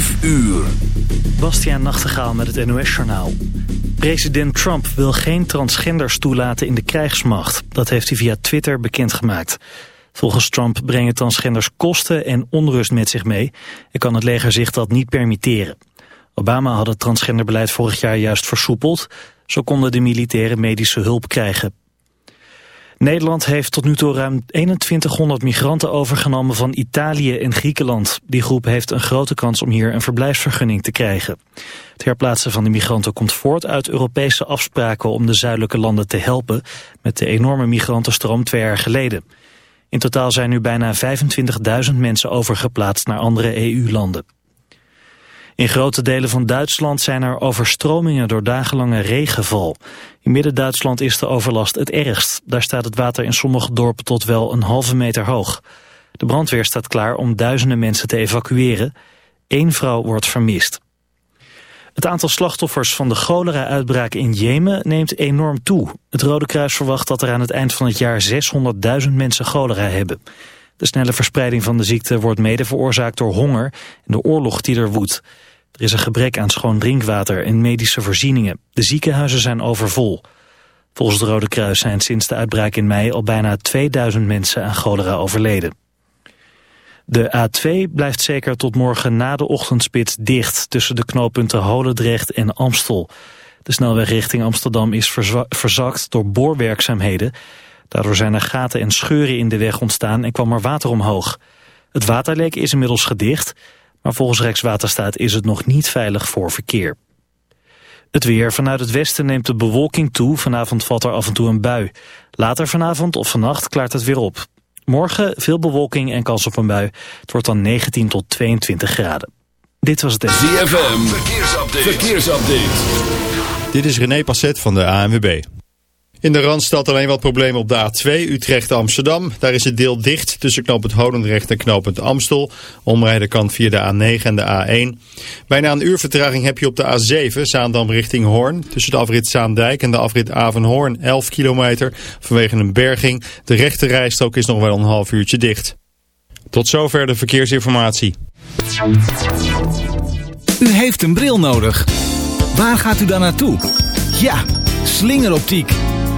5 uur. Bastiaan Nachtegaal met het NOS-journaal. President Trump wil geen transgenders toelaten in de krijgsmacht. Dat heeft hij via Twitter bekendgemaakt. Volgens Trump brengen transgenders kosten en onrust met zich mee... en kan het leger zich dat niet permitteren. Obama had het transgenderbeleid vorig jaar juist versoepeld. Zo konden de militairen medische hulp krijgen. Nederland heeft tot nu toe ruim 2100 migranten overgenomen van Italië en Griekenland. Die groep heeft een grote kans om hier een verblijfsvergunning te krijgen. Het herplaatsen van de migranten komt voort uit Europese afspraken om de zuidelijke landen te helpen met de enorme migrantenstroom twee jaar geleden. In totaal zijn nu bijna 25.000 mensen overgeplaatst naar andere EU-landen. In grote delen van Duitsland zijn er overstromingen door dagenlange regenval. In Midden-Duitsland is de overlast het ergst. Daar staat het water in sommige dorpen tot wel een halve meter hoog. De brandweer staat klaar om duizenden mensen te evacueren. Eén vrouw wordt vermist. Het aantal slachtoffers van de cholera-uitbraak in Jemen neemt enorm toe. Het Rode Kruis verwacht dat er aan het eind van het jaar 600.000 mensen cholera hebben. De snelle verspreiding van de ziekte wordt mede veroorzaakt door honger en de oorlog die er woedt. Er is een gebrek aan schoon drinkwater en medische voorzieningen. De ziekenhuizen zijn overvol. Volgens het Rode Kruis zijn sinds de uitbraak in mei al bijna 2000 mensen aan cholera overleden. De A2 blijft zeker tot morgen na de ochtendspits dicht tussen de knooppunten Holendrecht en Amstel. De snelweg richting Amsterdam is verzakt door boorwerkzaamheden. Daardoor zijn er gaten en scheuren in de weg ontstaan en kwam er water omhoog. Het waterlek is inmiddels gedicht, maar volgens Rijkswaterstaat is het nog niet veilig voor verkeer. Het weer. Vanuit het westen neemt de bewolking toe. Vanavond valt er af en toe een bui. Later vanavond of vannacht klaart het weer op. Morgen veel bewolking en kans op een bui. Het wordt dan 19 tot 22 graden. Dit was het... ZFM. Verkeersupdate. Verkeersupdate. Dit is René Passet van de ANWB. In de Randstad alleen wat problemen op de A2 Utrecht-Amsterdam. Daar is het deel dicht tussen knooppunt Holendrecht en knooppunt Amstel. Omrijden kan via de A9 en de A1. Bijna een uur vertraging heb je op de A7 Zaandam richting Hoorn. Tussen de afrit Zaandijk en de afrit Avenhoorn 11 kilometer vanwege een berging. De rechte rijstrook is nog wel een half uurtje dicht. Tot zover de verkeersinformatie. U heeft een bril nodig. Waar gaat u dan naartoe? Ja, slingeroptiek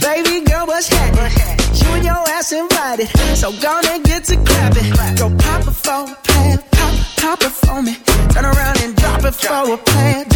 Baby girl, what's happening? You and your ass invited. So gonna get to clapping. Go pop a phone, pop, pop it for me. Turn around and drop it for a plan.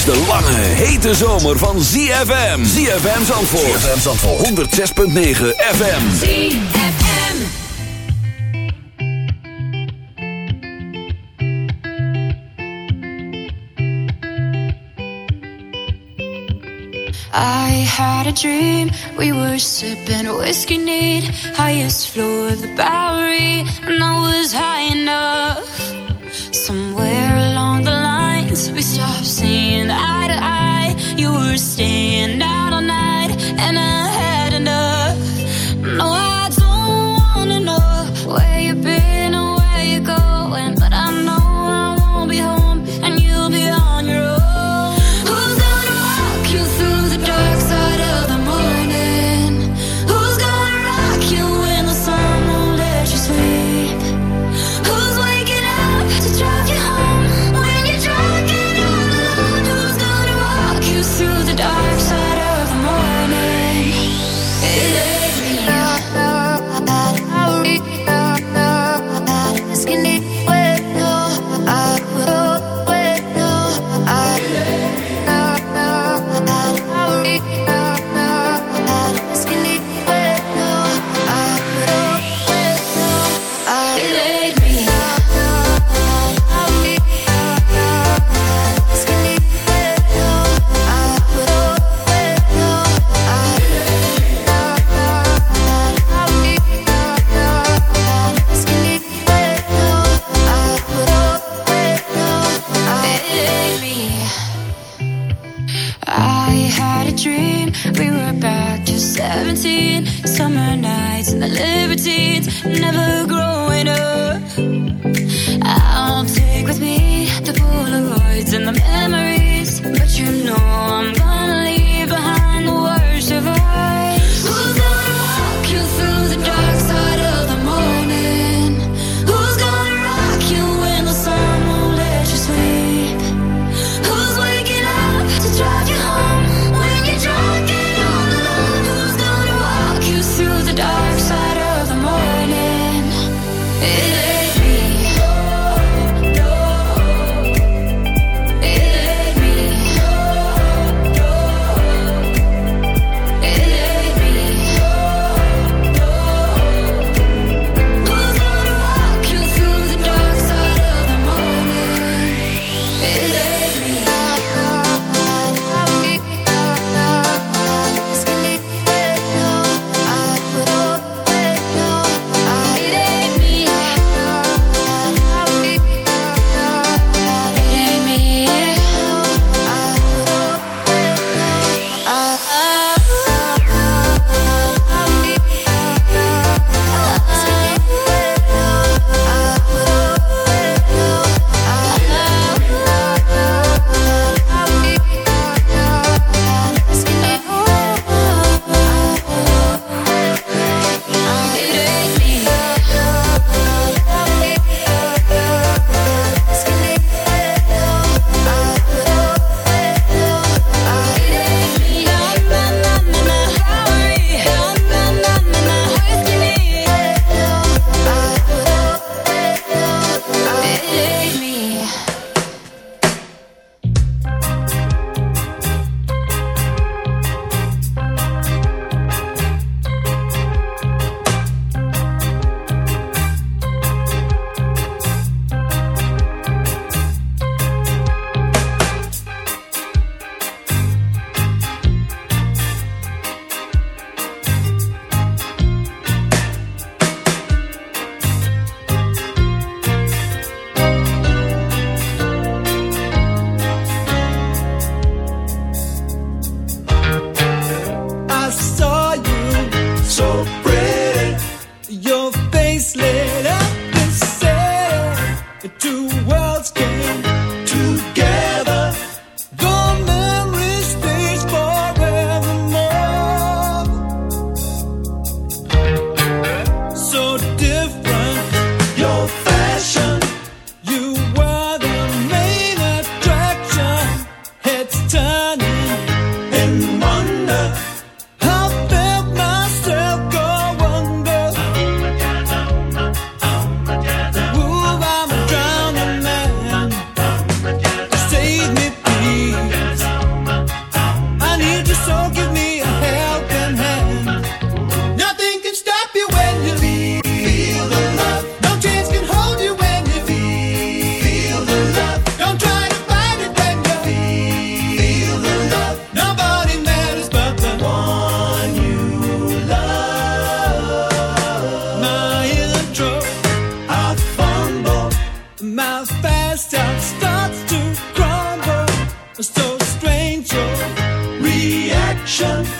is de lange, hete zomer van ZFM. ZFM Zandvoort. ZFM Zandvoort. 106.9 FM. ZFM. I had a dream. We were sipping whiskey neat. Highest floor of the Bowery. And I was high enough. Somewhere along the lines So strange your reaction.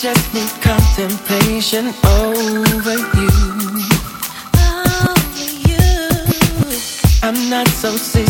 just need contemplation over you. Over you. I'm not so sick.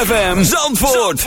ZFM Zandvoort.